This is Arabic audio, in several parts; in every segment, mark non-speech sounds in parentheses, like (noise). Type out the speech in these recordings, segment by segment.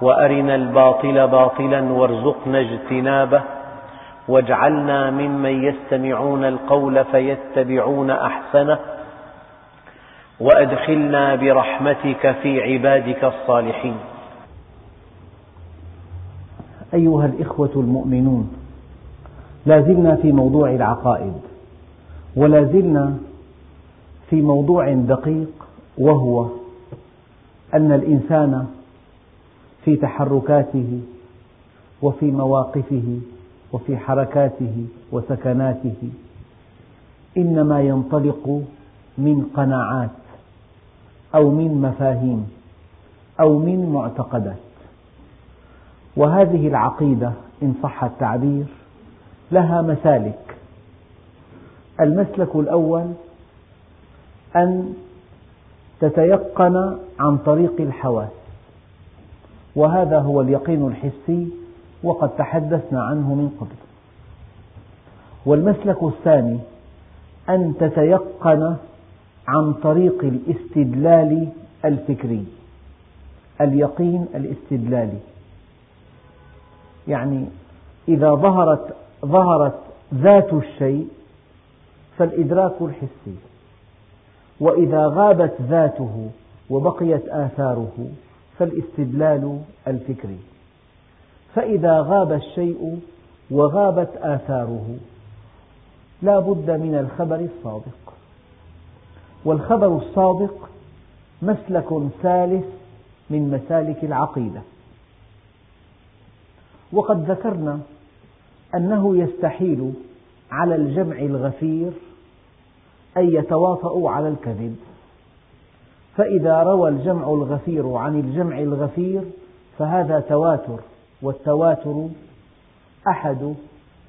وأرنا الباطل باطلا وارزقنا اجتنابه واجعلنا ممن يستمعون القول فيتبعون أحسنه وأدخلنا برحمتك في عبادك الصالحين. أيها الإخوة المؤمنون لا زلنا في موضوع العقائد ولا زلنا في موضوع دقيق وهو أن الإنسان في تحركاته وفي مواقفه وفي حركاته وسكناته. إنما ينطلق من قناعات أو من مفاهيم أو من معتقدات. وهذه العقيدة إن صح التعبير لها مسالك. المسلك الأول أن تتيقن عن طريق الحواس. وهذا هو اليقين الحسي وقد تحدثنا عنه من قبل. والمسلك الثاني أن تتيقن عن طريق الاستدلال الفكري. اليقين الاستدلالي. يعني إذا ظهرت ظهرت ذات الشيء فالإدراك الحسي. وإذا غابت ذاته وبقيت آثاره فالاستدلال الفكري. فإذا غاب الشيء وغابت آثاره لا بد من الخبر الصادق. والخبر الصادق مسلك ثالث من مسالك العقيدة. وقد ذكرنا أنه يستحيل على الجمع الغفير أن يتواطؤوا على الكذب. فإذا روى الجمع الغفير عن الجمع الغفير فهذا تواتر والتواتر أحد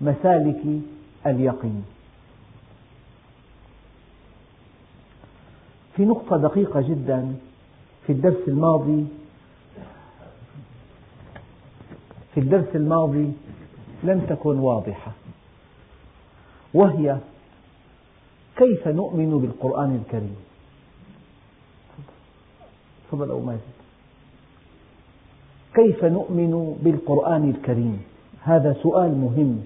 مسالك اليقين. في نقطة دقيقة جدا في الدرس الماضي في الدرس الماضي لم تكن واضحة وهي كيف نؤمن بالقرآن الكريم؟ تفضل أبو ماجد كيف نؤمن بالقرآن الكريم؟ هذا سؤال مهم.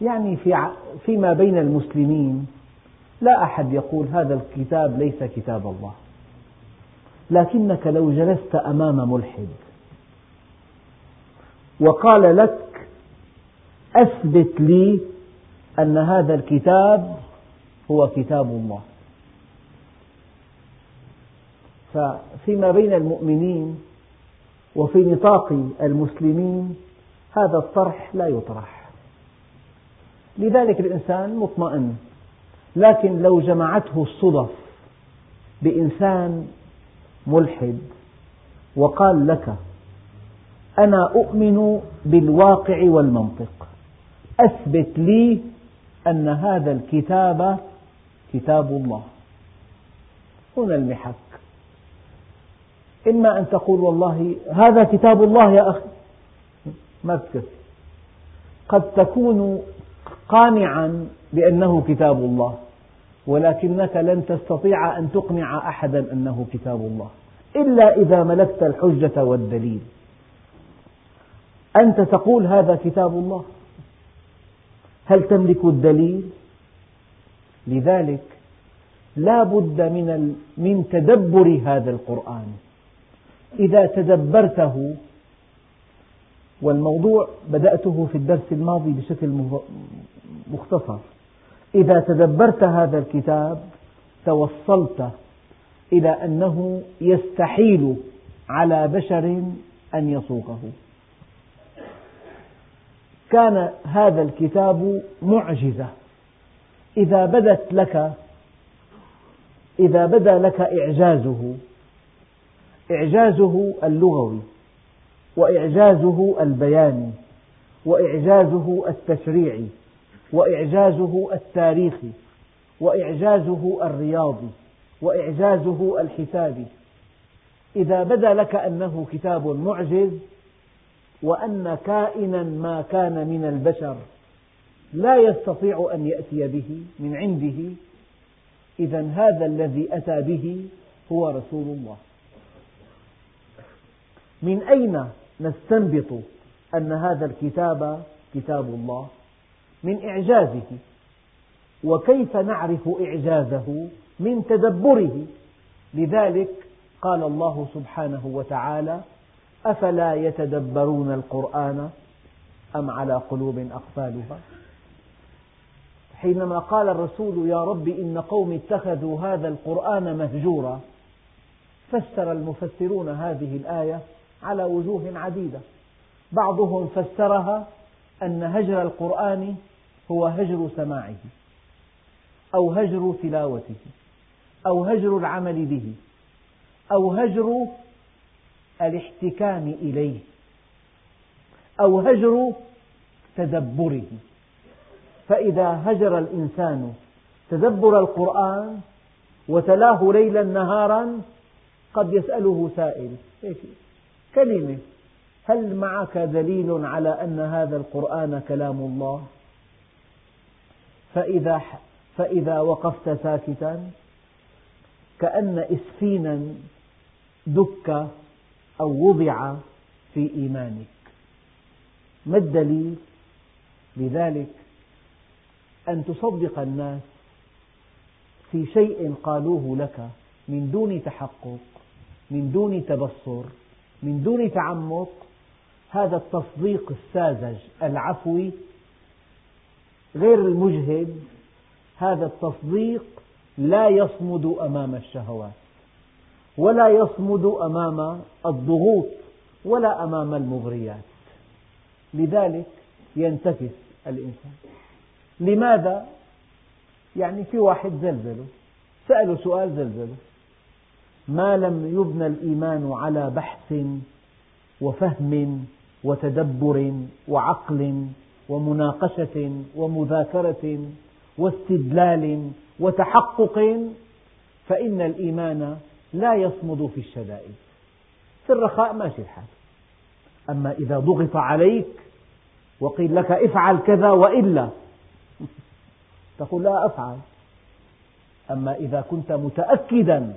يعني في فيما بين المسلمين لا أحد يقول هذا الكتاب ليس كتاب الله. لكنك لو جلست أمام ملحد وقال لك أثبت لي أن هذا الكتاب هو كتاب الله. فيما بين المؤمنين وفي نطاق المسلمين هذا الطرح لا يطرح. لذلك الإنسان مطمئن لكن لو جمعته الصدف بإنسان ملحد وقال لك أنا أؤمن بالواقع والمنطق أثبت لي أن هذا الكتاب كتاب الله. هنا المحك. إما أن تقول والله هذا كتاب الله يا أخي. ما تكفي. قد تكون قانعا بأنه كتاب الله ولكنك لن تستطيع أن تقنع أحدا أنه كتاب الله. إلا إذا ملكت الحجة والدليل. أنت تقول هذا كتاب الله. هل تملك الدليل؟ لذلك لا بد من تدبر هذا القرآن. إذا تدبرته والموضوع بدأته في الدرس الماضي بشكل مختصر. إذا تدبرت هذا الكتاب توصلت إلى أنه يستحيل على بشر أن يصوغه كان هذا الكتاب معجزة. إذا بدت لك إذا بدا لك إعجازه إعجازه اللغوي وإعجازه البياني وإعجازه التشريعي وإعجازه التاريخي وإعجازه الرياضي وإعجازه الحسابي. إذا بدا لك أنه كتاب معجز وأن كائنا ما كان من البشر لا يستطيع أن يأتي به من عنده إذا هذا الذي أتى به هو رسول الله. من أين نستنبط أن هذا الكتاب كتاب الله؟ من إعجازه. وكيف نعرف إعجازه؟ من تدبره. لذلك قال الله سبحانه وتعالى أفلا يتدبرون القرآن أم على قلوب أقفالها؟ حينما قال الرسول يا رب إن قوم اتخذوا هذا القرآن مهجورا فسر المفسرون هذه الآية على وجوه عديدة. بعضهم فسرها أن هجر القرآن هو هجر سماعه أو هجر تلاوته أو هجر العمل به أو هجر الاحتكام إليه أو هجر تدبره. فإذا هجر الإنسان تدبر القرآن وتلاه ليلا نهارا قد يسأله سائل كلمة. هل معك دليل على أن هذا القرآن كلام الله؟ فإذا, فإذا وقفت ساكتا كأن إسفينا دك أو وضع في إيمانك. ما الدليل؟ لذلك؟ أن تصدق الناس في شيء قالوه لك من دون تحقق من دون تبصر. من دون تعمق هذا التصديق الساذج العفوي غير المجهد هذا التصديق لا يصمد أمام الشهوات ولا يصمد أمام الضغوط ولا أمام المغريات. لذلك ينتكس الإنسان. لماذا؟ يعني في واحد زلزله سأله سؤال زلزله ما لم يبنى الإيمان على بحث وفهم وتدبر وعقل ومناقشة ومذاكرة واستدلال وتحقق فإن الإيمان لا يصمد في الشدائد. في الرخاء ماشي الحال. أما إذا ضغط عليك وقيل لك افعل كذا وإلا تقول لا أفعل. أما إذا كنت متأكدا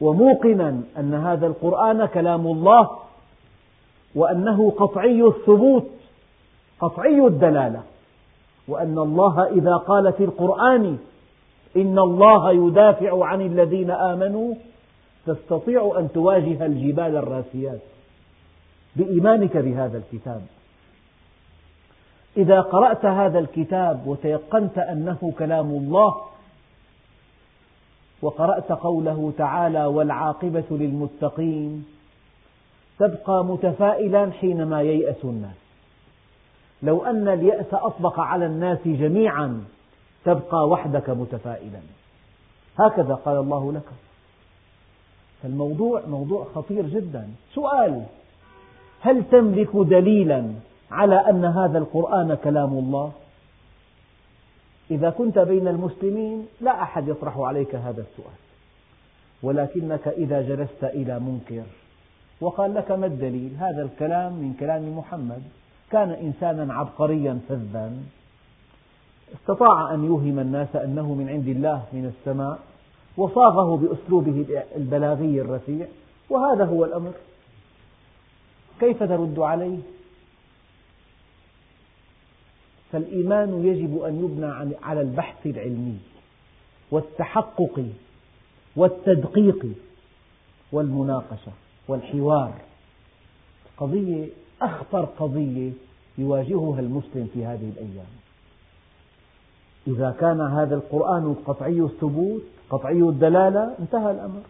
وموقنا أن هذا القرآن كلام الله وأنه قطعي الثبوت قطعي الدلالة وأن الله إذا قال في القرآن إن الله يدافع عن الذين آمنوا تستطيع أن تواجه الجبال الراسيات بإيمانك بهذا الكتاب. إذا قرأت هذا الكتاب وتيقنت أنه كلام الله وقرأت قوله تعالى والعاقبة للمتقين. تبقى متفائلا حينما ييأس الناس. لو أن اليأس أطبق على الناس جميعا تبقى وحدك متفائلا. هكذا قال الله لك. فالموضوع موضوع خطير جدا. سؤال هل تملك دليلا على أن هذا القرآن كلام الله؟ إذا كنت بين المسلمين لا أحد يطرح عليك هذا السؤال. ولكنك إذا جلست إلى منكر وقال لك ما الدليل؟ هذا الكلام من كلام محمد. كان إنسانا عبقريا فذا. استطاع أن يوهم الناس أنه من عند الله من السماء وصاغه بأسلوبه البلاغي الرفيع وهذا هو الأمر. كيف ترد عليه؟ فالإيمان يجب أن يبنى على البحث العلمي والتحقق والتدقيق والمناقشة والحوار. قضية أخطر قضية يواجهها المسلم في هذه الأيام. إذا كان هذا القرآن قطعي الثبوت قطعي الدلالة انتهى الأمر.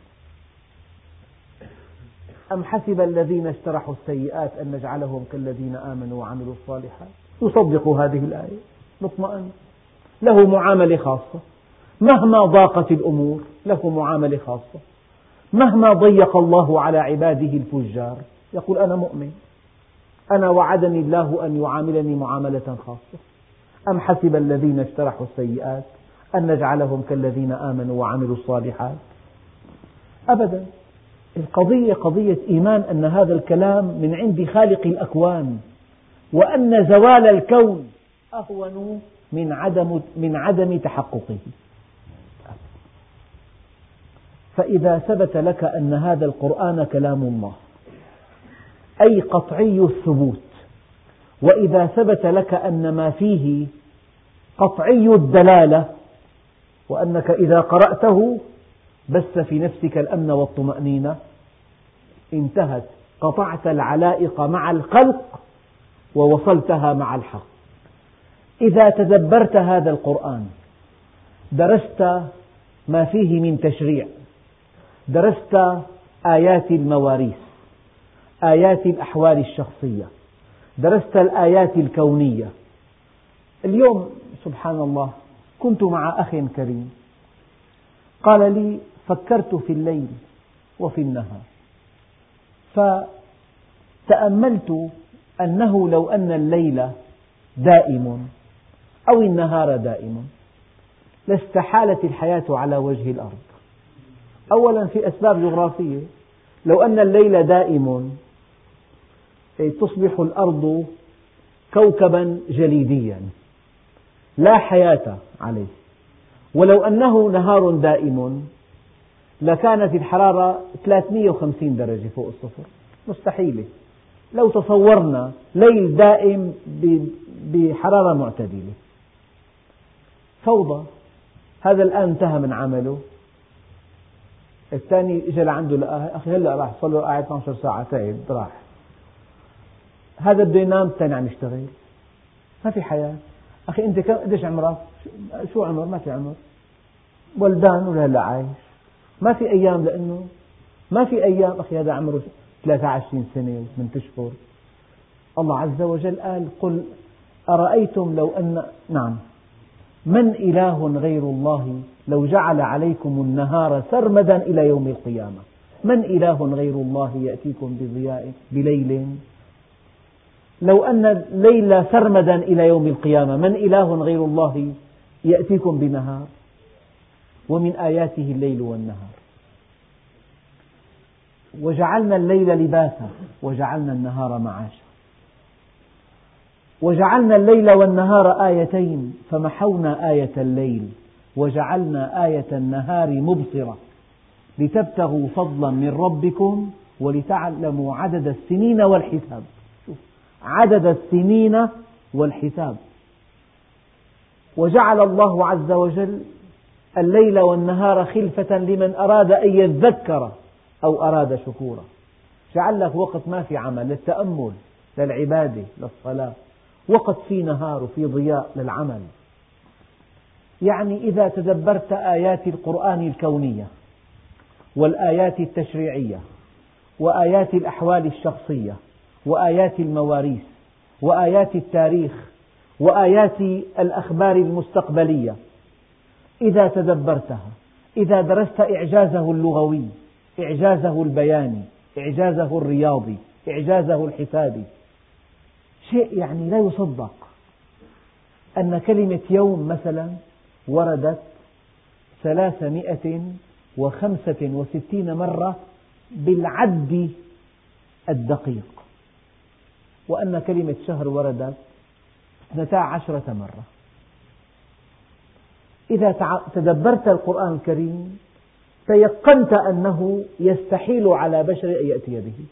أم حسب الذين اجترحوا السيئات أن نجعلهم كالذين آمنوا وعملوا الصالحات؟ يصدق هذه الآية. مطمئن. له معاملة خاصة. مهما ضاقت الأمور له معاملة خاصة. مهما ضيق الله على عباده الفجار. يقول أنا مؤمن. أنا وعدني الله أن يعاملني معاملة خاصة. أم حسب الذين اجترحوا السيئات أن نجعلهم كالذين آمنوا وعملوا الصالحات؟ أبدا. القضية قضية إيمان أن هذا الكلام من عند خالق الأكوان. وأن زوال الكون أهون من عدم, من عدم تحققه. فإذا ثبت لك أن هذا القرآن كلام الله أي قطعي الثبوت وإذا ثبت لك أن ما فيه قطعي الدلالة وأنك إذا قرأته بث في نفسك الأمن والطمأنينة انتهت. قطعت العلائق مع الخلق ووصلتها مع الحق. إذا تدبرت هذا القرآن درست ما فيه من تشريع درست آيات المواريث آيات الأحوال الشخصية درست الآيات الكونية. اليوم سبحان الله كنت مع أخ كريم. قال لي فكرت في الليل وفي النهار. فتأملت أنه لو أن الليل دائم أو النهار دائم لاستحالت الحياة على وجه الأرض. أولا في أسباب جغرافية لو أن الليل دائم تصبح الأرض كوكبا جليديا لا حياة عليه. ولو أنه نهار دائم لكانت الحرارة 350 درجة فوق الصفر. مستحيلة. لو تصورنا ليل دائم بحرارة معتدلة. فوضى. هذا الآن انتهى من عمله. الثاني اجى لعنده لقاه أخي هلا راح صار له قاعد 12 ساعة. تعب راح. هذا بده ينام الثاني عم يشتغل. ما في حياة. أخي أنت كم قديش عمرك؟ شو عمر؟ ما في عمر. ولدان ولا هلا عايش؟ ما في أيام لأنه. ما في أيام. أخي هذا عمره 23 سنة و8 أشهر الله عز وجل قال قل أرأيتم لو أن نعم من إله غير الله لو جعل عليكم النهار سرمدا إلى يوم القيامة؟ من إله غير الله يأتيكم بضياء بليل؟ لو أن الليل سرمدا إلى يوم القيامة من إله غير الله يأتيكم بنهار؟ ومن آياته الليل والنهار. وجعلنا الليل لباسا وجعلنا النهار معاشا. وجعلنا الليل والنهار آيتين فمحونا آية الليل وجعلنا آية النهار مبصرة. لتبتغوا فضلا من ربكم ولتعلموا عدد السنين والحساب. عدد السنين والحساب. وجعل الله عز وجل الليل والنهار خلفة لمن أراد أن يذكر. أو أراد شكورا جعل لك وقت ما في عمل للتأمل للعبادة للصلاة. وقت في نهار وفي ضياء للعمل. يعني إذا تدبرت آيات القرآن الكونية والآيات التشريعية وآيات الأحوال الشخصية وآيات المواريث وآيات التاريخ وآيات الأخبار المستقبلية إذا تدبرتها إذا درست إعجازه اللغوي إعجازه البياني إعجازه الرياضي إعجازه الحسابي شيء يعني لا يصدق. أن كلمة يوم مثلا وردت ثلاثمائة وخمسة وستين مرة بالعد الدقيق. وأن كلمة شهر وردت اثنتا عشرة مرة. إذا تدبرت القرآن الكريم تيقنت أنه يستحيل على بشر أن يأتي به.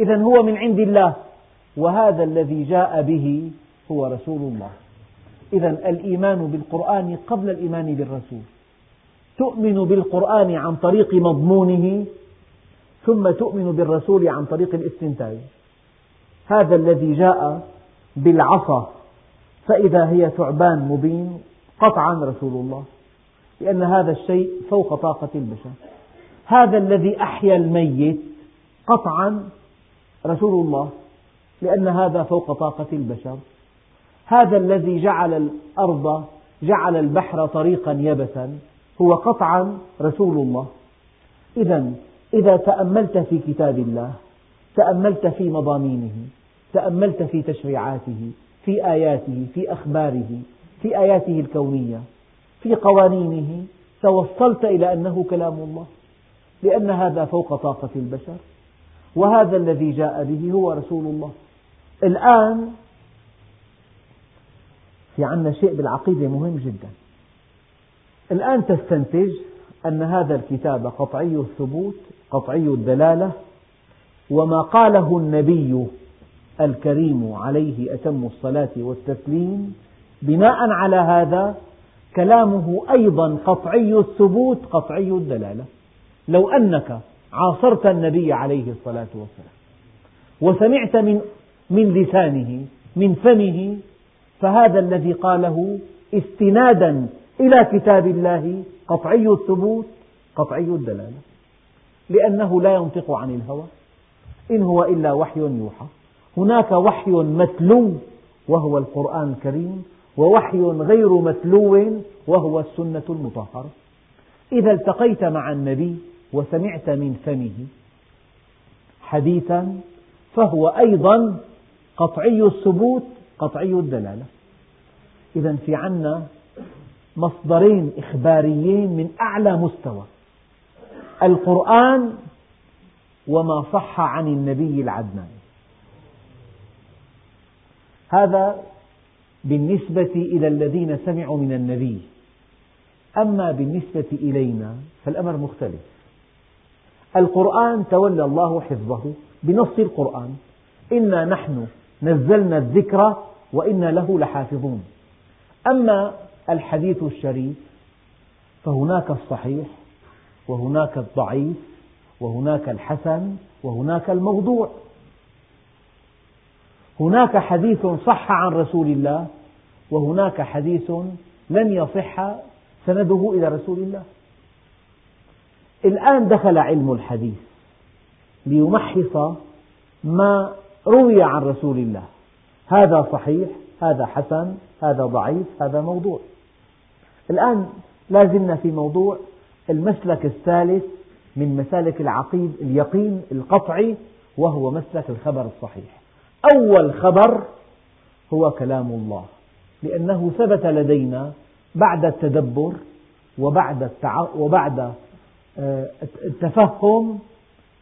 إذا هو من عند الله وهذا الذي جاء به هو رسول الله. إذا الإيمان بالقرآن قبل الإيمان بالرسول. تؤمن بالقرآن عن طريق مضمونه ثم تؤمن بالرسول عن طريق الاستنتاج. هذا الذي جاء بالعصا فإذا هي ثعبان مبين قطعا رسول الله. لأن هذا الشيء فوق طاقة البشر. هذا الذي أحيا الميت قطعا رسول الله لأن هذا فوق طاقة البشر. هذا الذي جعل الأرض جعل البحر طريقا يبسا هو قطعا رسول الله. إذا إذا تأملت في كتاب الله تأملت في مضامينه تأملت في تشريعاته في آياته في أخباره في آياته الكونية في قوانينه توصلت إلى أنه كلام الله. لأن هذا فوق طاقة البشر. وهذا الذي جاء به هو رسول الله. الآن في عندنا شيء بالعقيدة مهم جدا. الآن تستنتج أن هذا الكتاب قطعي الثبوت قطعي الدلالة. وما قاله النبي الكريم عليه أتم الصلاة والتسليم بناء على هذا كلامه أيضا قطعي الثبوت قطعي الدلالة. لو أنك عاصرت النبي عليه الصلاة والسلام وسمعت من من لسانه من فمه فهذا الذي قاله استنادا إلى كتاب الله قطعي الثبوت قطعي الدلالة. لأنه لا ينطق عن الهوى. إن هو إلا وحي يوحى. هناك وحي متلو وهو القرآن الكريم. ووحي غير متلو وهو السنة المطهرة. إذا التقيت مع النبي وسمعت من فمه حديثا فهو أيضا قطعي الثبوت قطعي الدلالة. إذا في عنا مصدرين إخباريين من أعلى مستوى. القرآن وما صح عن النبي العدنان هذا بالنسبة إلى الذين سمعوا من النبي. أما بالنسبة إلينا فالأمر مختلف. القرآن تولى الله حفظه بنص القرآن. إنا نحن نزلنا الذكر وإنا له لحافظون. أما الحديث الشريف فهناك الصحيح وهناك الضعيف وهناك الحسن وهناك الموضوع. هناك حديث صح عن رسول الله وهناك حديث لم يصح سنده إلى رسول الله. الآن دخل علم الحديث ليمحص ما روي عن رسول الله. هذا صحيح هذا حسن هذا ضعيف هذا موضوع. الآن لازلنا في موضوع المسلك الثالث من مسالك العقيد اليقين القطعي وهو مسلك الخبر الصحيح. أول خبر هو كلام الله لأنه ثبت لدينا بعد التدبر وبعد. وبعد آه، التفهم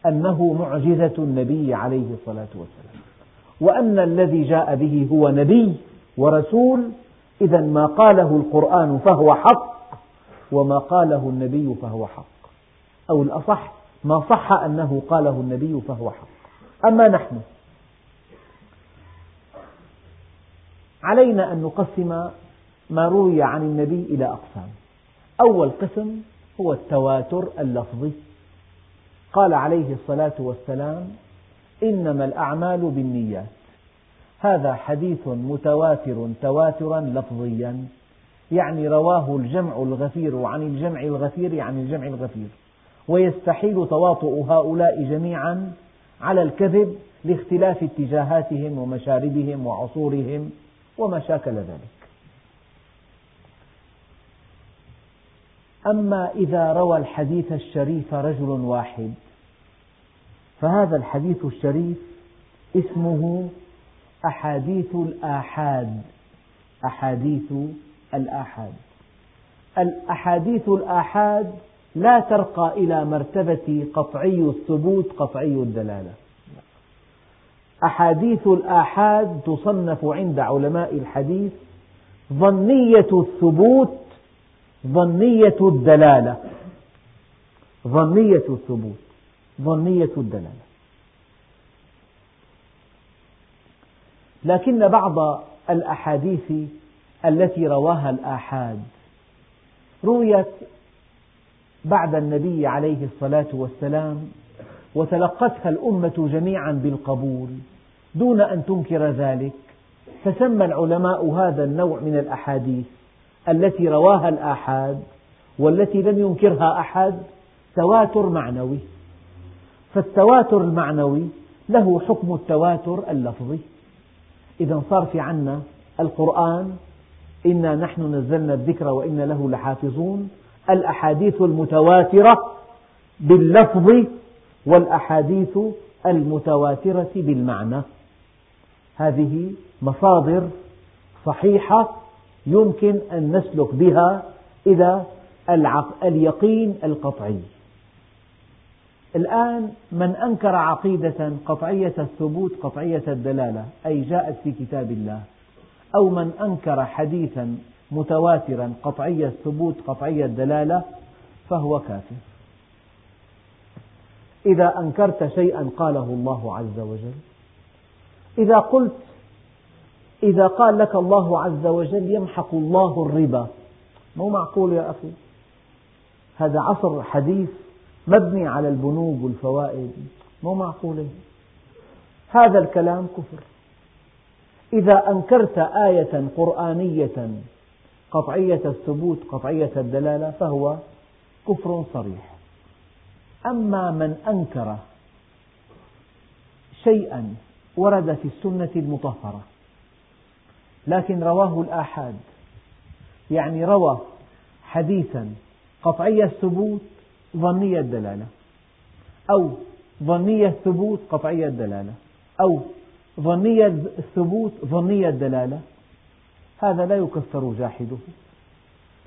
أنه معجزة النبي عليه الصلاة والسلام وأن الذي جاء به هو نبي ورسول إذا ما قاله القرآن فهو حق وما قاله النبي فهو حق أو الأصح ما صح أنه قاله النبي فهو حق أما نحن علينا أن نقسم ما روي عن النبي إلى أقسام. أول قسم هو التواتر اللفظي. قال عليه الصلاة والسلام إنما الأعمال بالنيات. هذا حديث متواتر تواترا لفظيا يعني رواه الجمع الغفير عن الجمع الغفير عن الجمع الغفير. ويستحيل تواطؤ هؤلاء جميعا على الكذب لاختلاف اتجاهاتهم ومشاربهم وعصورهم. وما شاكل ذلك. أما إذا روى الحديث الشريف رجل واحد فهذا الحديث الشريف اسمه أحاديث الآحاد أحاديث الآحاد. الأحاديث الآحاد لا ترقى إلى مرتبة قطعي الثبوت قطعي الدلالة. أحاديث الآحاد تصنف عند علماء الحديث ظنية الثبوت ظنية الدلالة. ظنية الثبوت ظنية الدلالة. لكن بعض الأحاديث التي رواها الآحاد رويت بعد النبي عليه الصلاة والسلام وتلقتها الأمة جميعا بالقبول. دون أن تنكر ذلك فسمى العلماء هذا النوع من الأحاديث التي رواها الآحاد والتي لم ينكرها أحد تواتر معنوي. فالتواتر المعنوي له حكم التواتر اللفظي. إذا صار في عنا القرآن إنا نحن نزلنا الذكر وإنا له لحافظون. الأحاديث المتواترة باللفظ والأحاديث المتواترة بالمعنى. هذه مصادر صحيحة يمكن أن نسلك بها إلى اليقين القطعي. الآن من أنكر عقيدة قطعية الثبوت قطعية الدلالة أي جاءت في كتاب الله أو من أنكر حديثا متواترا قطعي الثبوت قطعي الدلالة فهو كافر. إذا أنكرت شيئا قاله الله عز وجل إذا قلت إذا قال لك الله عز وجل يمحق الله الربا مو معقول يا أخي؟ هذا عصر حديث مبني على البنوك والفوائد مو معقولة هذا الكلام كفر. إذا أنكرت آية قرآنية قطعية الثبوت قطعية الدلالة فهو كفر صريح. أما من أنكر شيئا ورد في السنة المطهرة. لكن رواه الآحاد يعني روى حديثا قطعي الثبوت ظني الدلالة أو ظني الثبوت قطعي الدلالة أو ظني الثبوت ظني الدلالة. هذا لا يكفر جاحده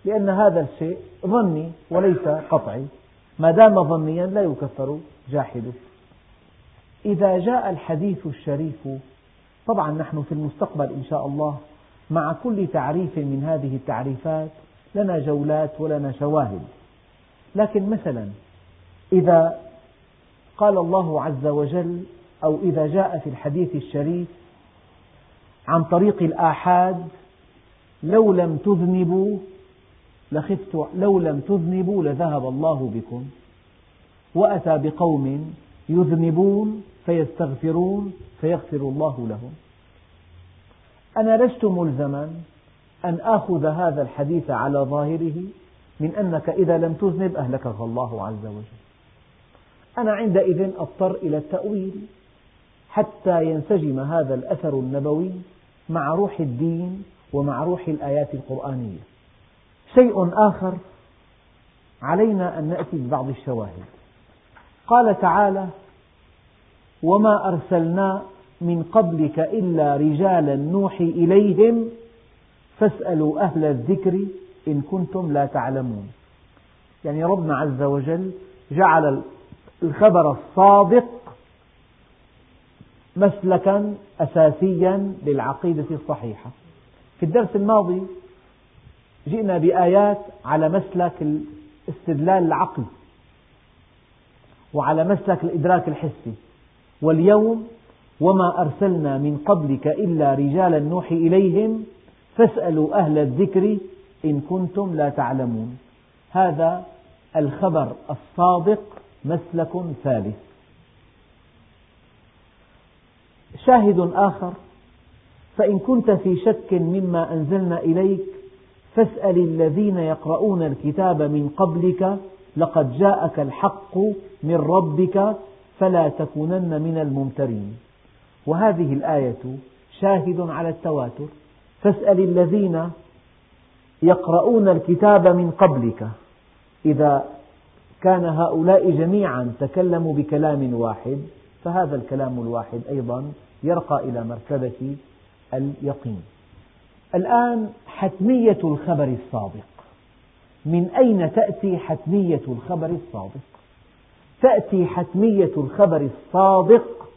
لأن هذا الشيء ظني وليس قطعي. ما دام ظنيا لا يكفر جاحده. إذا جاء الحديث الشريف طبعا نحن في المستقبل إن شاء الله مع كل تعريف من هذه التعريفات لنا جولات ولنا شواهد. لكن مثلا إذا قال الله عز وجل أو إذا جاء في الحديث الشريف عن طريق الآحاد لو لم تذنبوا لخفت لو لم تذنبوا لذهب الله بكم وأتى بقوم يذنبون فيستغفرون فيغفر الله لهم. أنا لست ملزما أن آخذ هذا الحديث على ظاهره من أنك إذا لم تذنب أهلكك الله عز وجل. أنا عندئذ أضطر إلى التأويل حتى ينسجم هذا الأثر النبوي مع روح الدين ومع روح الآيات القرآنية. شيء آخر علينا أن نأتي ببعض الشواهد. قال تعالى وما أرسلنا من قبلك إلا رجالا نوحي إليهم فاسألوا أهل الذكر إن كنتم لا تعلمون. يعني ربنا عز وجل جعل الخبر الصادق مسلكا أساسيا للعقيدة الصحيحة. في الدرس الماضي جئنا بآيات على مسلك الاستدلال العقلي. وعلى مسلك الإدراك الحسي. واليوم وما أرسلنا من قبلك إلا رجالا نوحي إليهم فاسألوا أهل الذكر إن كنتم لا تعلمون. هذا الخبر الصادق مسلك ثالث. شاهد آخر فإن كنت في شك مما أنزلنا إليك فاسأل الذين يقرؤون الكتاب من قبلك لقد جاءك الحق من ربك فلا تكونن من الممترين. وهذه الآية شاهد على التواتر. فاسأل الذين يقرؤون الكتاب من قبلك. إذا كان هؤلاء جميعا تكلموا بكلام واحد فهذا الكلام الواحد أيضا يرقى إلى مرتبة اليقين. الآن حتمية الخبر الصادق من أين تأتي حتمية الخبر الصادق؟ تأتي حتمية الخبر الصادق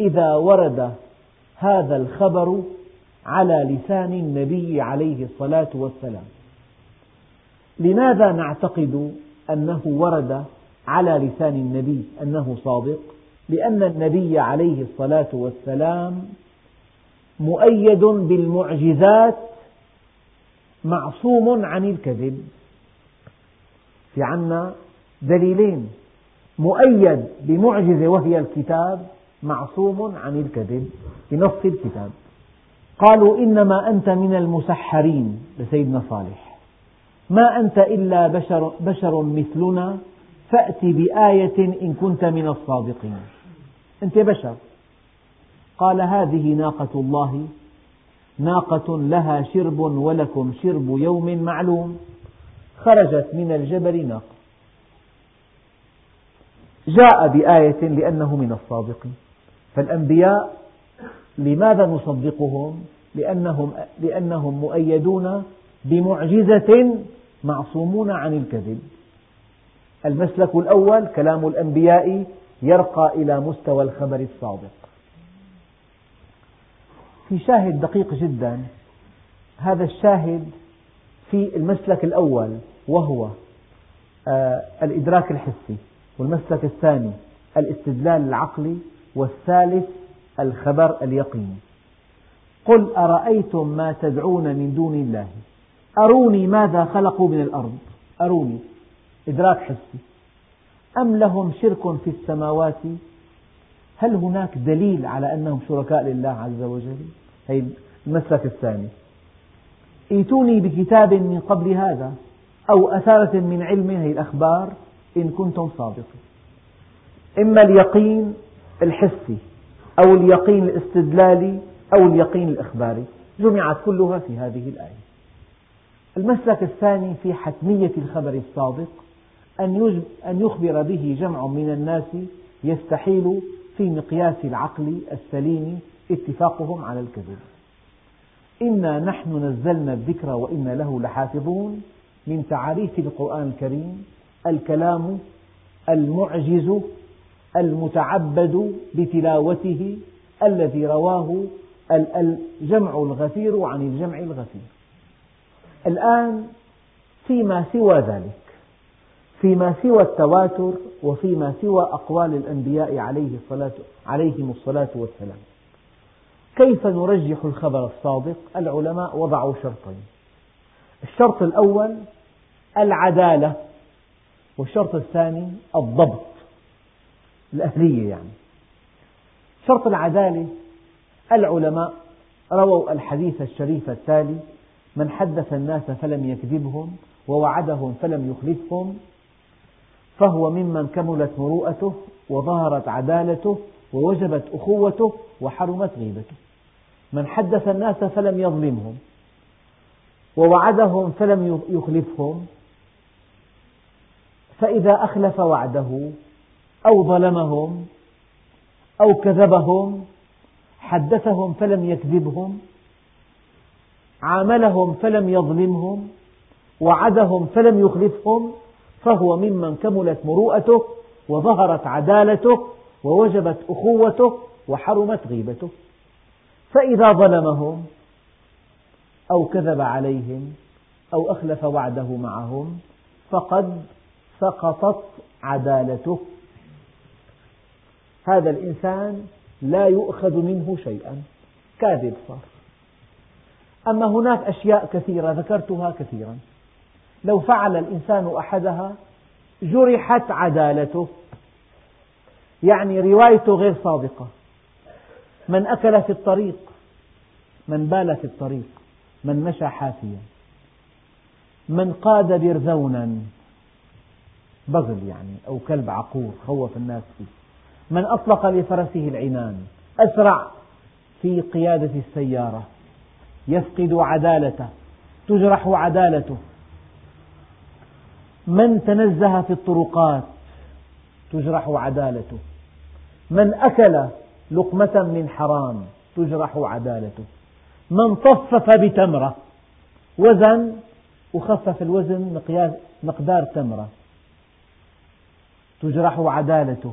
إذا ورد هذا الخبر على لسان النبي عليه الصلاة والسلام. لماذا نعتقد أنه ورد على لسان النبي أنه صادق؟ لأن النبي عليه الصلاة والسلام مؤيد بالمعجزات معصوم عن الكذب. في عنا دليلين. مؤيد بمعجزة وهي الكتاب معصوم عن الكذب بنص الكتاب. قالوا إنما أنت من المسحرين لسيدنا صالح. ما أنت إلا بشر, بشر مثلنا فأت بآية إن كنت من الصادقين. أنت بشر. قال هذه ناقة الله ناقة لها شرب ولكم شرب يوم معلوم. خرجت من الجبل ناقة. جاء بآية لأنه من الصادقين. فالأنبياء لماذا نصدقهم؟ لأنهم, لأنهم مؤيدون بمعجزة معصومون عن الكذب. المسلك الأول كلام الأنبياء يرقى إلى مستوى الخبر الصادق. في شاهد دقيق جدا. هذا الشاهد في المسلك الأول وهو آه، الإدراك الحسي والمسلك الثاني الاستدلال العقلي والثالث الخبر اليقيني. قل أرأيتم ما تدعون من دون الله؟ أروني ماذا خلقوا من الأرض؟ أروني. إدراك حسي. أم لهم شرك في السماوات هل هناك دليل على أنهم شركاء لله عز وجل؟ هي المسلك الثاني ائتوني بكتاب من قبل هذا أو أثارة من علم هي الأخبار إن كنتم صادقين. إما اليقين الحسي أو اليقين الاستدلالي أو اليقين الإخباري. جمعت كلها في هذه الآية. المسلك الثاني في حتمية الخبر الصادق أن يخبر به جمع من الناس يستحيل في مقياس العقل السليم اتفاقهم على الكذب. إنا نحن نزلنا الذكر وإنا له لحافظون من تعاريف القرآن الكريم الكلام المعجز المتعبد بتلاوته الذي رواه الجمع الغفير عن الجمع الغفير. الآن فيما سوى ذلك. فيما سوى التواتر وفيما سوى أقوال الأنبياء عليه الصلاة عليهم الصلاة والسلام. كيف نرجح الخبر الصادق؟ العلماء وضعوا شرطين. الشرط الأول العدالة والشرط الثاني الضبط الأهلية يعني. شرط العدالة العلماء رووا الحديث الشريف التالي من حدث الناس فلم يكذبهم ووعدهم فلم يخلفهم فهو ممن كملت مروءته وظهرت عدالته ووجبت أخوته وحرمت غيبته. من حدث الناس فلم يظلمهم ووعدهم فلم يخلفهم فإذا أخلف وعده أو ظلمهم أو كذبهم حدثهم فلم يكذبهم عاملهم فلم يظلمهم وعدهم فلم يخلفهم فهو ممن كملت مروءته وظهرت عدالته ووجبت أخوته وحرمت غيبته. فإذا ظلمهم أو كذب عليهم أو أخلف وعده معهم فقد سقطت عدالته. هذا الإنسان لا يؤخذ منه شيئا كاذب صار. أما هناك أشياء كثيرة ذكرتها كثيرا. لو فعل الإنسان أحدها جرحت عدالته. يعني روايته غير صادقة. من أكل في الطريق من بال في الطريق من مشى حافيا. من قاد برزونا بغل يعني أو كلب عقور خوف الناس فيه. من أطلق لفرسه العنان أسرع في قيادة السيارة. يفقد عدالته تجرح عدالته. من تنزه في الطرقات تجرح عدالته. من أكل لقمة من حرام تجرح عدالته. من طفف بتمرة وزن وخفف الوزن مقدار تمرة. تجرح عدالته.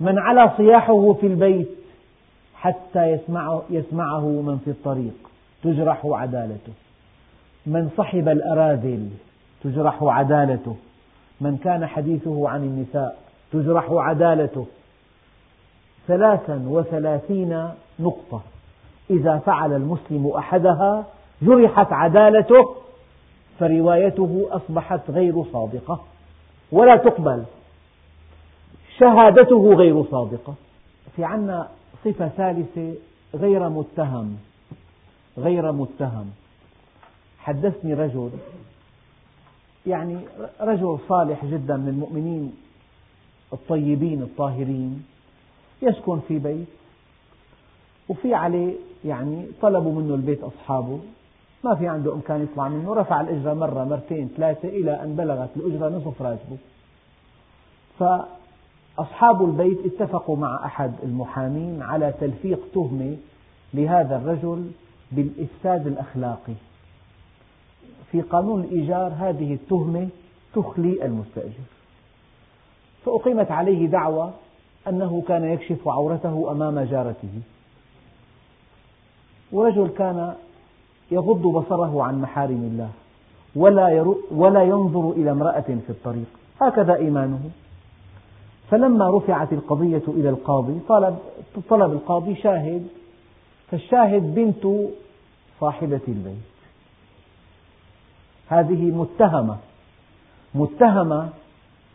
من علا صياحه في البيت حتى يسمعه, يسمعه من في الطريق. تجرح عدالته. من صحب الأراذل تجرح عدالته. من كان حديثه عن النساء تجرح عدالته. ثلاثا وثلاثين نقطة. إذا فعل المسلم أحدها جرحت عدالته فروايته أصبحت غير صادقة. ولا تقبل. شهادته غير صادقة. في عنا صفة ثالثة غير متهم. غير متهم. حدثني رجل يعني رجل صالح جدا من المؤمنين الطيبين الطاهرين يسكن في بيت وفي عليه يعني طلبوا منه البيت أصحابه ما في عنده إمكان يطلع منه رفع الأجرة مرة مرتين ثلاثة إلى أن بلغت الأجرة نصف راتبه. أصحاب البيت اتفقوا مع أحد المحامين على تلفيق تهمة لهذا الرجل بالإفساد الأخلاقي. في قانون الإيجار هذه التهمة تخلي المستأجر. فأقيمت عليه دعوى أنه كان يكشف عورته أمام جارته. ورجل كان يغض بصره عن محارم الله ولا, ولا ينظر إلى امرأة في الطريق. هكذا إيمانه. فلما رفعت القضية إلى القاضي طلب, طلب القاضي شاهد فالشاهد بنت صاحبة البيت. هذه متهمة. متهمة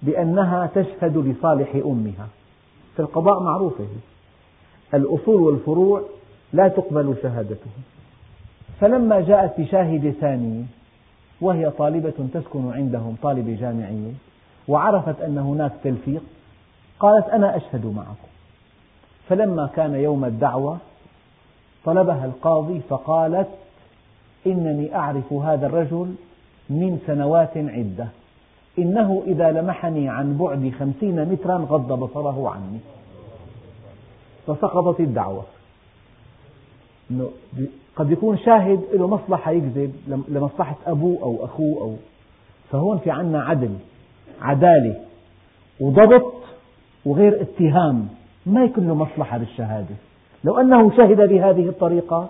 بأنها تشهد لصالح أمها. في القضاء معروفة الأصول والفروع لا تقبل شهادتهم فلما جاءت بشاهدة ثانية وهي طالبة تسكن عندهم طالبة جامعية وعرفت أن هناك تلفيق قالت أنا أشهد معكم. فلما كان يوم الدعوة طلبها القاضي فقالت إنني أعرف هذا الرجل من سنوات عدة. إنه إذا لمحني عن بعد خمسين مترا غض بصره عني. فسقطت الدعوة. قد يكون شاهد له مصلحة يكذب لمصلحة أبوه أو أخوه أو فهون في عنا عدل عدالة. وضبط وغير اتهام. ما يكون له مصلحة بالشهادة. لو أنه شهد بهذه الطريقة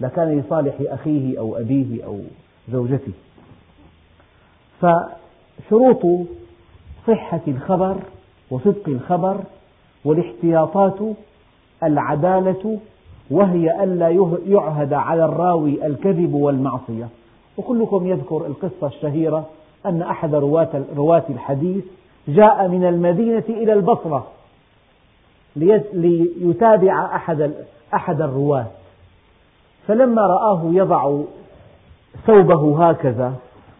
لكان لصالح أخيه أو أبيه أو زوجته. فشروط صحة الخبر وصدق الخبر والاحتياطات العدالة وهي ألا يعهد على الراوي الكذب والمعصية. وكلكم يذكر القصة الشهيرة أن أحد رواة الحديث جاء من المدينة إلى البصرة ليتابع أحد أحد الرواة. فلما رآه يضع ثوبه هكذا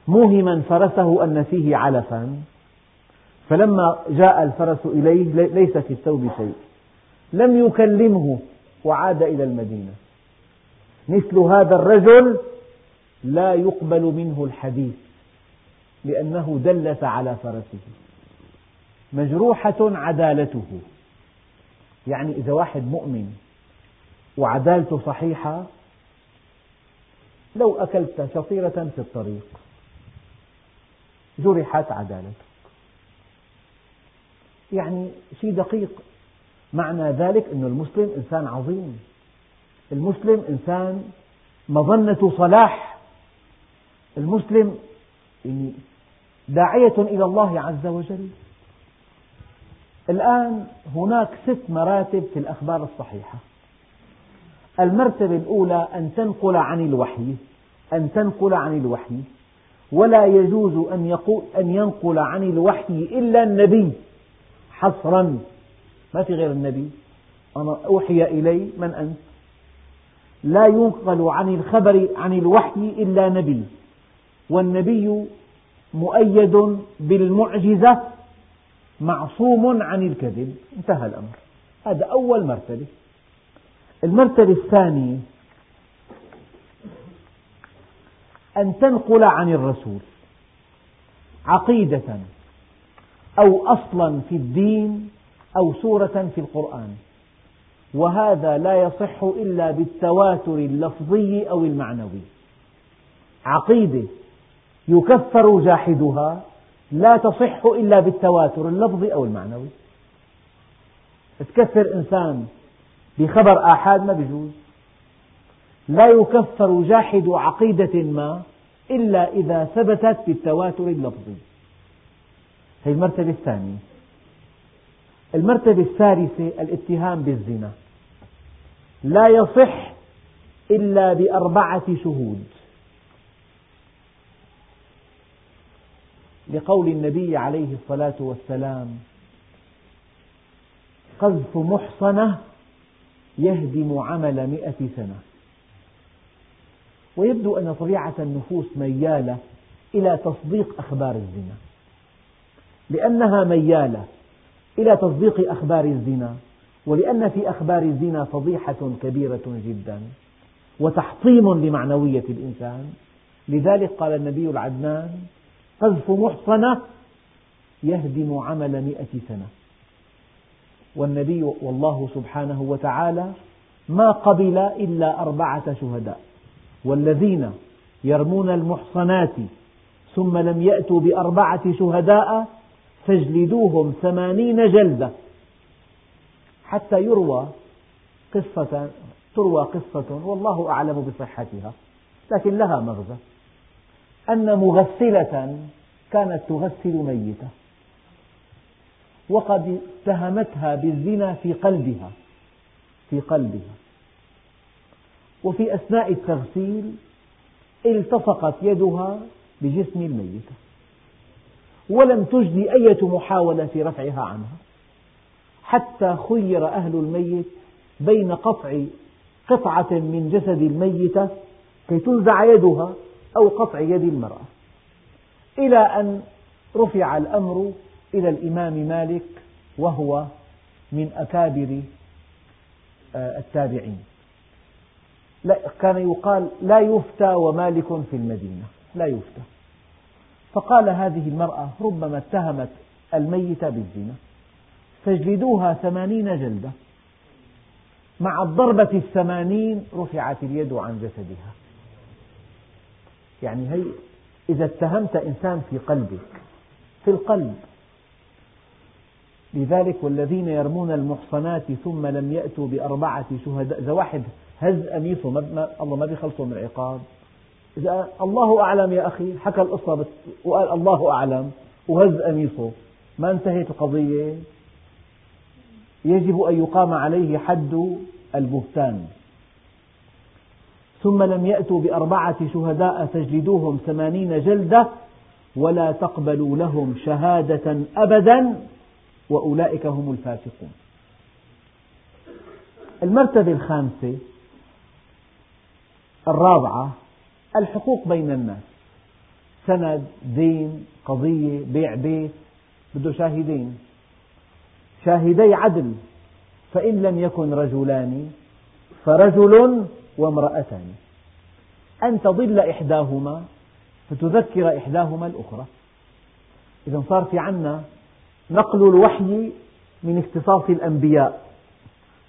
موهما فرسه أن فيه علفا فلما جاء الفرس إليه ليس في الثوب شيء. لم يكلمه وعاد إلى المدينة. مثل هذا الرجل لا يقبل منه الحديث لأنه دلس على فرسه. مجروحة عدالته. يعني إذا واحد مؤمن وعدالته صحيحة لو أكلت شطيرة في الطريق جرحت عدالتك. يعني شيء دقيق معنى ذلك أن المسلم إنسان عظيم. المسلم إنسان مظنة صلاح. المسلم يعني داعية إلى الله عز وجل. الآن هناك ست مراتب في الأخبار الصحيحة. المرتبة الأولى أن تنقل عن الوحي أن تنقل عن الوحي. ولا يجوز أن, يقول أن ينقل عن الوحي إلا النبي. حصرا. ما في غير النبي. أنا أوحي إلي من أنت. لا ينقل عن الخبر عن الوحي إلا نبي. والنبي مؤيد بالمعجزة معصوم عن الكذب. انتهى الأمر. هذا أول مرتبة. المرتبة الثانية أن تنقل عن الرسول عقيدة أو أصلا في الدين أو سورة في القرآن. وهذا لا يصح إلا بالتواتر اللفظي أو المعنوي. عقيدة يكفر جاحدها لا تصح إلا بالتواتر اللفظي أو المعنوي. تكفر إنسان بخبر آحاد ما بيجوز لا يكفر جاحد عقيدة ما إلا إذا ثبتت بالتواتر اللفظي. هذه المرتبة الثانية. المرتبة الثالثة الاتهام بالزنا. لا يصح إلا بأربعة شهود. لقول النبي عليه الصلاة والسلام قذف محصنة يهدم عمل مئة سنة. ويبدو أن طبيعة النفوس ميالة إلى تصديق أخبار الزنا. لأنها ميالة إلى تصديق أخبار الزنا ولأن في أخبار الزنا فضيحة كبيرة جدا وتحطيم لمعنوية الإنسان. لذلك قال النبي العدنان قذف محصنة يهدم عمل مئة سنة. والنبي والله سبحانه وتعالى ما قبل إلا أربعة شهداء. والذين يرمون المحصنات ثم لم يأتوا بأربعة شهداء فاجلدوهم ثمانين جلدة حتى يروى قصة تروى قصة والله أعلم بصحتها لكن لها مغزى. أن مغسلة كانت تغسل ميتة وقد اتهمتها بالزنا في قلبها في قلبها. وفي أثناء التغسيل التصقت يدها بجسم الميتة ولم تجدي أية محاولة في رفعها عنها حتى خير أهل الميت بين قطع قطعة من جسد الميتة كي تنزع يدها أو قطع يد المرأة إلى أن رفع الأمر إلى الإمام مالك وهو من أكابر آه، التابعين كان يقال لا يفتى ومالك في المدينة لا يفتى. فقال هذه المرأة ربما اتهمت الميت بالزنا فاجلدوها ثمانين جلدة. مع الضربة الثمانين رفعت اليد عن جسدها. يعني هي إذا اتهمت إنسان في قلبك في القلب. لذلك والذين يرمون المحصنات ثم لم يأتوا بأربعة شهداء إذا واحد هز قميصه الله ما بيخلصه من العقاب. إذا الله أعلم يا أخي حكى القصة وقال الله أعلم وهز قميصه ما انتهت القضية؟ يجب أن يقام عليه حد البهتان. ثم لم يأتوا بأربعة شهداء فاجلدوهم ثمانين جلدة ولا تقبلوا لهم شهادة أبدا وأولئك هم الفاسقون. المرتبة الخامسة الرابعة الحقوق بين الناس. سند دين قضية بيع بيت بده شاهدين. شاهدي عدل فإن لم يكن رجلان فرجل وامرأتان. أن تضل إحداهما فتذكر إحداهما الأخرى. إذا صار في عنا نقل الوحي من اختصاص الأنبياء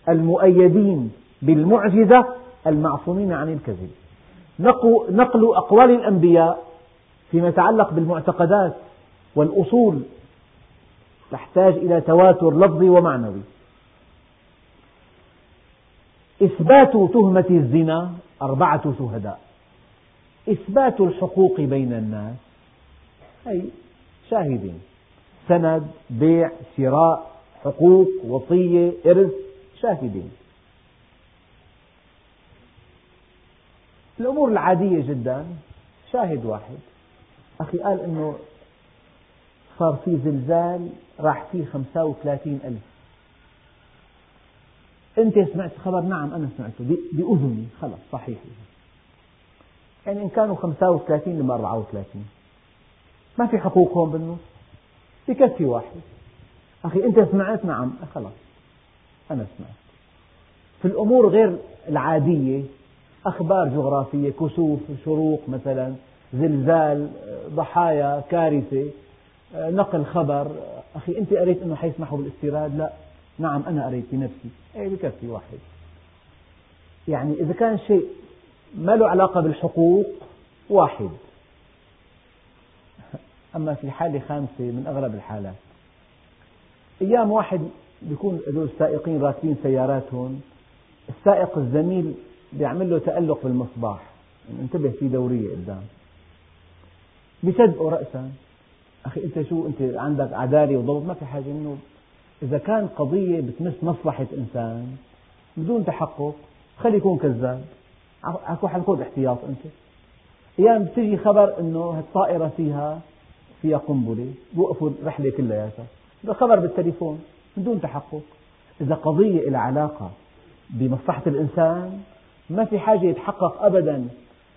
المؤيدين بالمعجزة المعصومين عن الكذب. نقل أقوال الأنبياء فيما يتعلق بالمعتقدات والأصول تحتاج إلى تواتر لفظي ومعنوي. إثبات تهمة الزنا أربعة شهداء. إثبات الحقوق بين الناس أي شاهدين. سند بيع شراء حقوق وصية إرث شاهدين. الأمور العادية جدا. شاهد واحد. أخي قال أنه صار في زلزال راح فيه 35 ألف. أنت سمعت خبر؟ نعم أنا سمعته. بأذني. خلص صحيح. يعني إن كانوا 35 لما 34 ما في حقوق هون بالنص. بكفي واحد. أخي أنت سمعت؟ نعم خلص أنا سمعت. في الأمور غير العادية أخبار جغرافية كسوف شروق مثلا زلزال ضحايا كارثة نقل خبر. أخي أنت قريت أنه حيسمحوا بالاستيراد؟ لا. نعم أنا قريت بنفسي. أي بكفي واحد. يعني إذا كان شيء ما له علاقة بالحقوق واحد. (laughs) أما في حالة خامسة من أغلب الحالات. أيام واحد بيكون له السائقين راكبين سياراتهم. السائق الزميل بيعمل له تألق بالمصباح يعني انتبه في دورية قدام. بيصدقوا رأسا أخي أنت شو أنت عندك عدالة وضبط؟ ما في حاجة منه إذا كان قضية بتمس مصلحة إنسان بدون تحقق خلي يكون كذاب. أكو حنكون احتياط أنت. أيام بتجي خبر أنه الطائرة فيها فيها قنبلة. بوقفوا الرحلة كلياتها. هذا خبر بالتليفون بدون تحقق. إذا قضية لها علاقة بمصلحة الإنسان ما في حاجة يتحقق أبدا.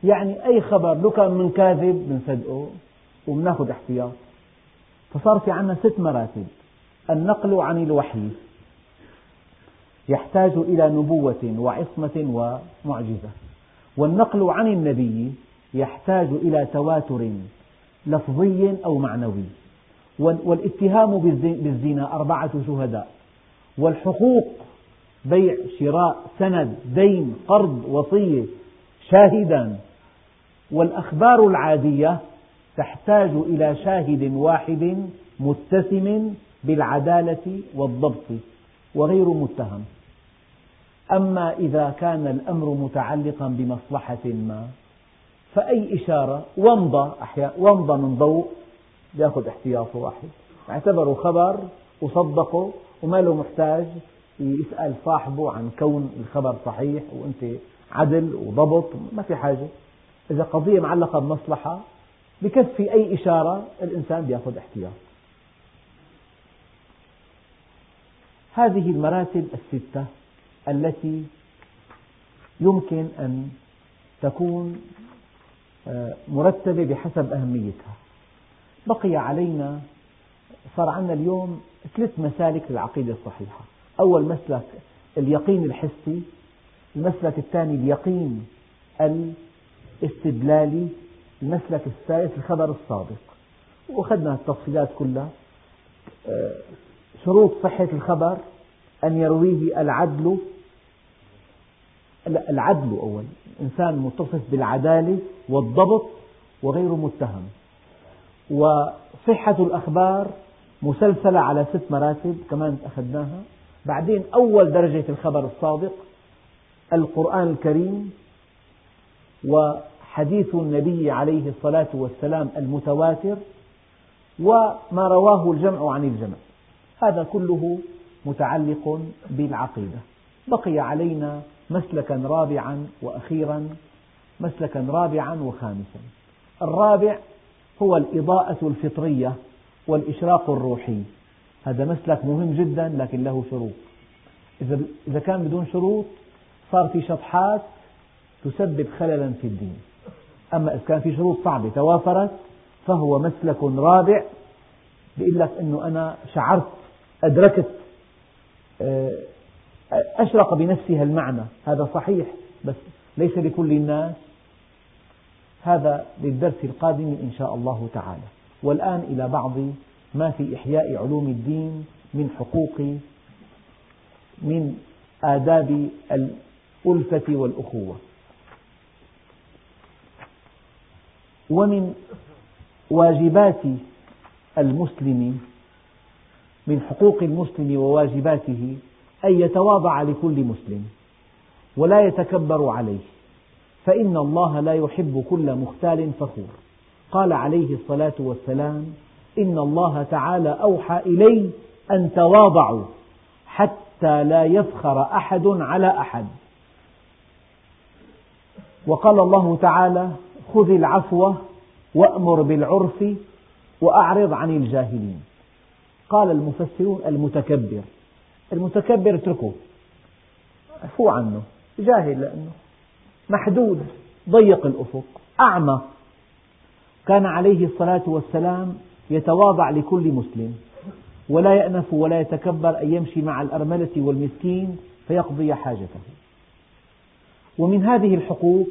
يعني أي خبر لو كان من كاذب بنصدقه وبناخذ احتياط. فصار في عنا ست مراتب. النقل عن الوحي. يحتاج إلى نبوة وعصمة ومعجزة. والنقل عن النبي يحتاج إلى تواتر لفظي أو معنوي. والاتهام بالزنا أربعة شهداء. والحقوق بيع شراء سند دين قرض وصية شاهدا. والأخبار العادية تحتاج إلى شاهد واحد متسم بالعدالة والضبط وغير متهم. أما إذا كان الأمر متعلقا بمصلحة ما فأي إشارة؟ ومضة ومضة من ضوء يأخذ احتياطه واحد. اعتبره خبر وصدقه وما له محتاج يسأل صاحبه عن كون الخبر صحيح وأنت عدل وضبط ما في حاجة. إذا قضية معلقة بمصلحة بكفي أي إشارة الإنسان يأخذ احتياط. هذه المراتب الستة التي يمكن أن تكون آه، مرتبة بحسب أهميتها. بقي علينا صار عندنا اليوم ثلاث مسالك للعقيدة الصحيحة. أول مسلك اليقين الحسي المسلك الثاني اليقين الاستدلالي المسلك الثالث الخبر الصادق. وأخذنا التفصيلات كلها. آه، شروط صحة الخبر أن يرويه العدل. العدل أول. إنسان متصف بالعدالة والضبط وغير متهم. وصحة الأخبار مسلسلة على ست مراتب كمان أخذناها. بعدين أول درجة الخبر الصادق القرآن الكريم وحديث النبي عليه الصلاة والسلام المتواتر وما رواه الجمع عن الجمع. هذا كله متعلق بالعقيدة. بقي علينا مسلكا رابعا وأخيرا مسلكا رابعا وخامسا. الرابع هو الإضاءة الفطرية والإشراق الروحي. هذا مسلك مهم جدا لكن له شروط. إذا كان بدون شروط صار في شطحات تسبب خللا في الدين. أما إذا كان في شروط صعبة توافرت فهو مسلك رابع بيقول لك أنه أنا شعرت أدركت آه، أشرق بنفسها المعنى هذا صحيح بس ليس لكل الناس. هذا للدرس القادم إن شاء الله تعالى. والآن إلى بعض ما في إحياء علوم الدين من حقوق من آداب الألفة والأخوة. ومن واجبات المسلم من حقوق المسلم وواجباته أن يتواضع لكل مسلم ولا يتكبر عليه. فإن الله لا يحب كل مختال فخور. قال عليه الصلاة والسلام إن الله تعالى أوحى إلي أن تواضعوا حتى لا يفخر أحد على أحد. وقال الله تعالى خذ العفو وأمر بالعرف وأعرض عن الجاهلين. قال المفسرون المتكبر المتكبر اتركه عفو عنه جاهل لأنه محدود ضيق الأفق أعمى. كان عليه الصلاة والسلام يتواضع لكل مسلم ولا يأنف ولا يتكبر أن يمشي مع الأرملة والمسكين فيقضي حاجته. ومن هذه الحقوق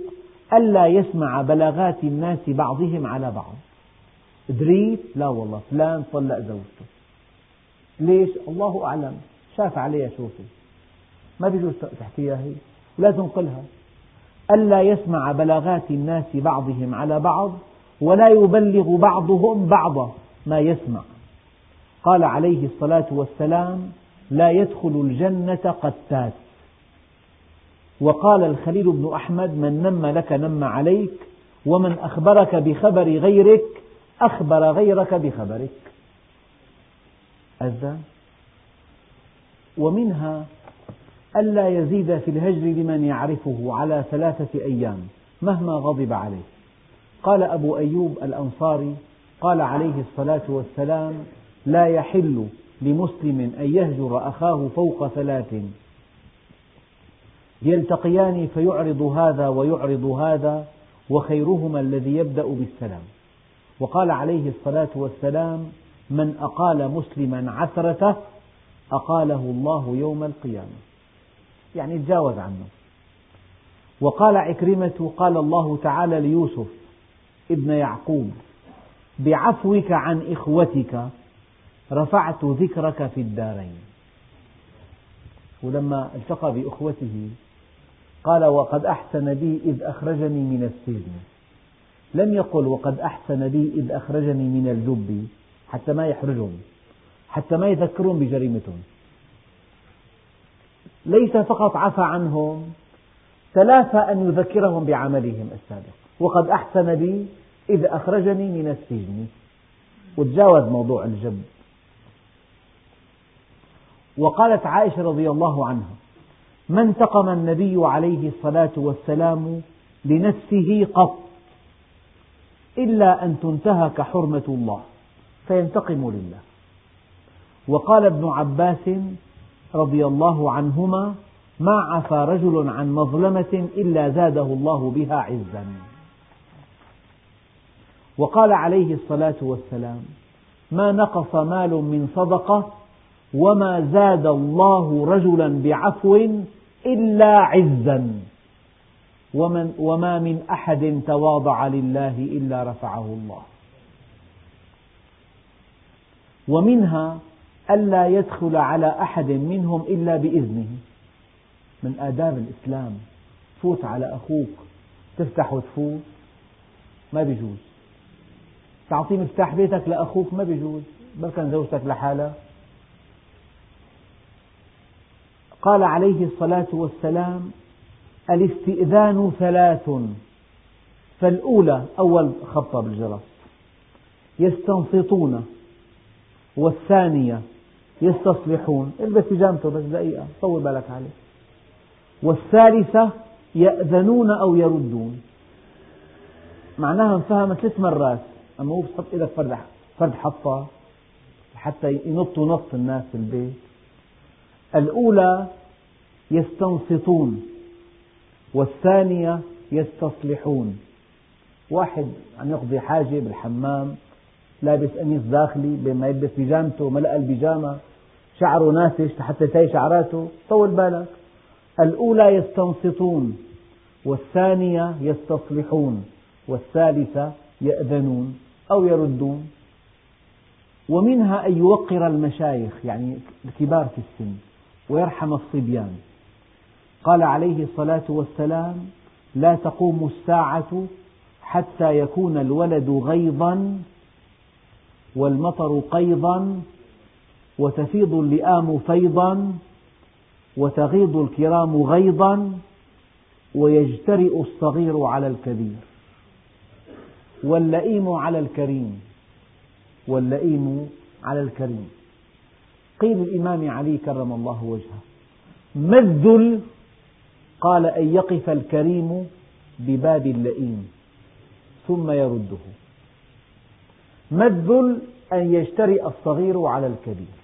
ألا يسمع بلاغات الناس بعضهم على بعض. دريت لا والله فلان طلق زوجته. ليش؟ الله أعلم. شاف عليها شوفي. ما بيجوز تحكيها هي ولا تنقلها. ألا يسمع بلاغات الناس بعضهم على بعض ولا يبلغ بعضهم بعضا. ما يسمع. قال عليه الصلاة والسلام لا يدخل الجنة قتات. وقال الخليل بن أحمد من نم لك نم عليك ومن أخبرك بخبر غيرك أخبر غيرك بخبرك. أذان ومنها ألا يزيد في الهجر لمن يعرفه على ثلاثة أيام مهما غضب عليه. قال أبو أيوب الأنصاري قال عليه الصلاة والسلام لا يحل لمسلم أن يهجر أخاه فوق ثلاث. يلتقيان فيعرض هذا ويعرض هذا وخيرهما الذي يبدأ بالسلام. وقال عليه الصلاة والسلام من أقال مسلما عثرته أقاله الله يوم القيامة. يعني تجاوز عنه. وقال عكرمة قال الله تعالى ليوسف ابن يعقوب بعفوك عن إخوتك رفعت ذكرك في الدارين. ولما التقى بأخوته قال وقد أحسن بي إذ أخرجني من السجن. لم يقل وقد أحسن بي إذ أخرجني من الجب حتى ما يحرجهم حتى ما يذكرون بجريمتهم ليس فقط عفى عنهم تلافى أن يذكرهم بعملهم السابق. وقد أحسن بي إذ أخرجني من السجن. وتجاوز موضوع الجب. وقالت عائشة رضي الله عنها ما انتقم النبي عليه الصلاة والسلام لنفسه قط إلا أن تنتهك حرمة الله فينتقم لله. وقال ابن عباس رضي الله عنهما ما عفى رجل عن مظلمة إلا زاده الله بها عزا. وقال عليه الصلاة والسلام ما نقص مال من صدقة وما زاد الله رجلا بعفو إلا عزا ومن وما من أحد تواضع لله إلا رفعه الله. ومنها ألا يدخل على أحد منهم إلا بإذنه. من آداب الإسلام فوت على أخوك تفتح وتفوت ما بيجوز تعطي مفتاح بيتك لأخوك ما بيجوز بل كان زوجتك لحالها. قال عليه الصلاة والسلام الاستئذان ثلاث فالأولى أول خبطة بالجرس يستنصتون والثانية يستصلحون. البس بيجامته بس دقيقة طول بالك عليه. والثالثة يأذنون أو يردون. معناها انفهمت ثلاث مرات. أما هو بتحط إيدك فرد فرد حطة حتى ينطوا نط الناس في البيت. الأولى يستنصتون والثانية يستصلحون. واحد عم يقضي حاجة بالحمام لابس قميص داخلي بين ما يلبس بيجامته ملأ البيجامة شعره ناسش حتى تاي شعراته طول بالك. الأولى يستنصتون والثانية يستصلحون والثالثة يأذنون. أو يردون. ومنها أن يوقر المشايخ يعني الكبار في السن ويرحم الصبيان. قال عليه الصلاة والسلام لا تقوم الساعة حتى يكون الولد غيضا والمطر قيضا وتفيض اللئام فيضا وتغيض الكرام غيضا ويجترئ الصغير على الكبير. واللئيم على الكريم. واللئيم على الكريم. قيل الإمام علي كرم الله وجهه. ما الذل؟ قال أن يقف الكريم بباب اللئيم ثم يرده. ما الذل؟ أن يجترئ الصغير على الكبير.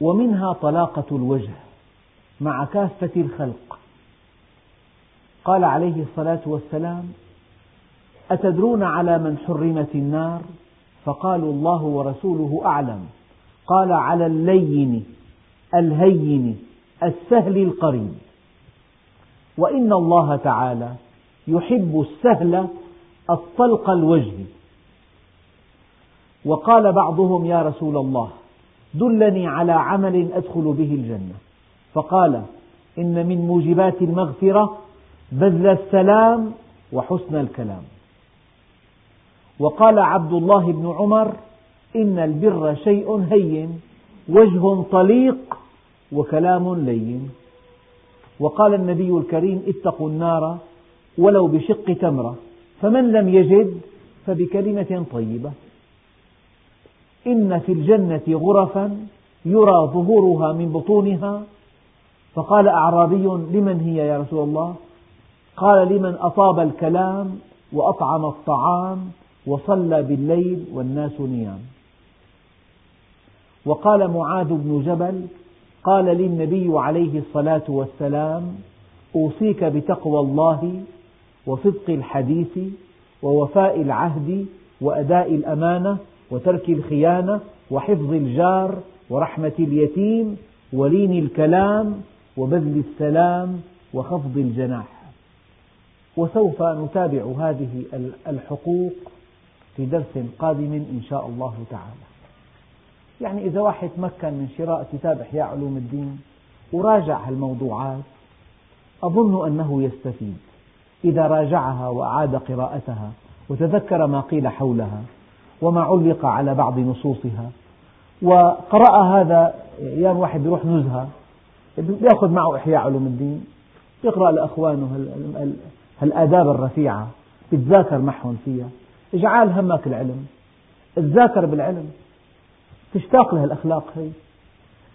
ومنها طلاقة الوجه مع كافة الخلق. قال عليه الصلاة والسلام أتدرون على من حرمت النار؟ فقالوا الله ورسوله أعلم. قال على اللين الهين السهل القريب. وإن الله تعالى يحب السهل الطلق الوجه. وقال بعضهم يا رسول الله دلني على عمل أدخل به الجنة. فقال إن من موجبات المغفرة بذل السلام وحسن الكلام. وقال عبد الله بن عمر إن البر شيء هين وجه طليق وكلام لين. وقال النبي الكريم اتقوا النار ولو بشق تمرة فمن لم يجد فبكلمة طيبة. إن في الجنة غرفا يرى ظهورها من بطونها. فقال أعرابي لمن هي يا رسول الله؟ قال لمن أطاب الكلام وأطعم الطعام وصلى بالليل والناس نيام. وقال معاذ بن جبل قال لي النبي عليه الصلاة والسلام أوصيك بتقوى الله وصدق الحديث ووفاء العهد وأداء الأمانة وترك الخيانة وحفظ الجار ورحمة اليتيم ولين الكلام وبذل السلام وخفض الجناح. وسوف نتابع هذه الحقوق في درس قادم إن شاء الله تعالى. يعني إذا واحد تمكن من شراء كتاب إحياء علوم الدين وراجع هالموضوعات أظن أنه يستفيد. إذا راجعها وأعاد قراءتها وتذكر ما قيل حولها وما علق على بعض نصوصها وقرأ هذا أيام واحد يروح نزهة يأخذ معه إحياء علوم الدين يقرأ لأخوانه هالآداب الرفيعة يتذاكر معهم فيها. اجعل همك العلم تذاكر بالعلم تشتاق لها الأخلاق هي.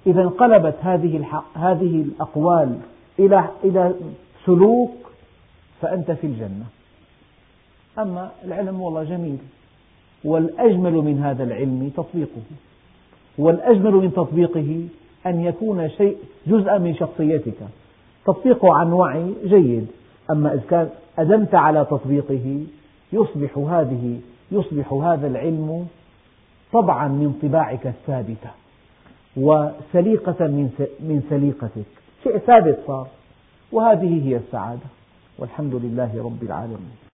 إذا انقلبت هذه هذه الأقوال إلى إلى سلوك فأنت في الجنة. أما العلم والله جميل والأجمل من هذا العلم تطبيقه والأجمل من تطبيقه أن يكون شيء جزءا من شخصيتك. تطبيقه عن وعي جيد أما إذا كان أدمت على تطبيقه يصبح هذه يصبح هذا العلم طبعا من طباعك الثابتة وسليقة من سليقتك. شيء ثابت صار وهذه هي السعادة. والحمد لله رب العالمين.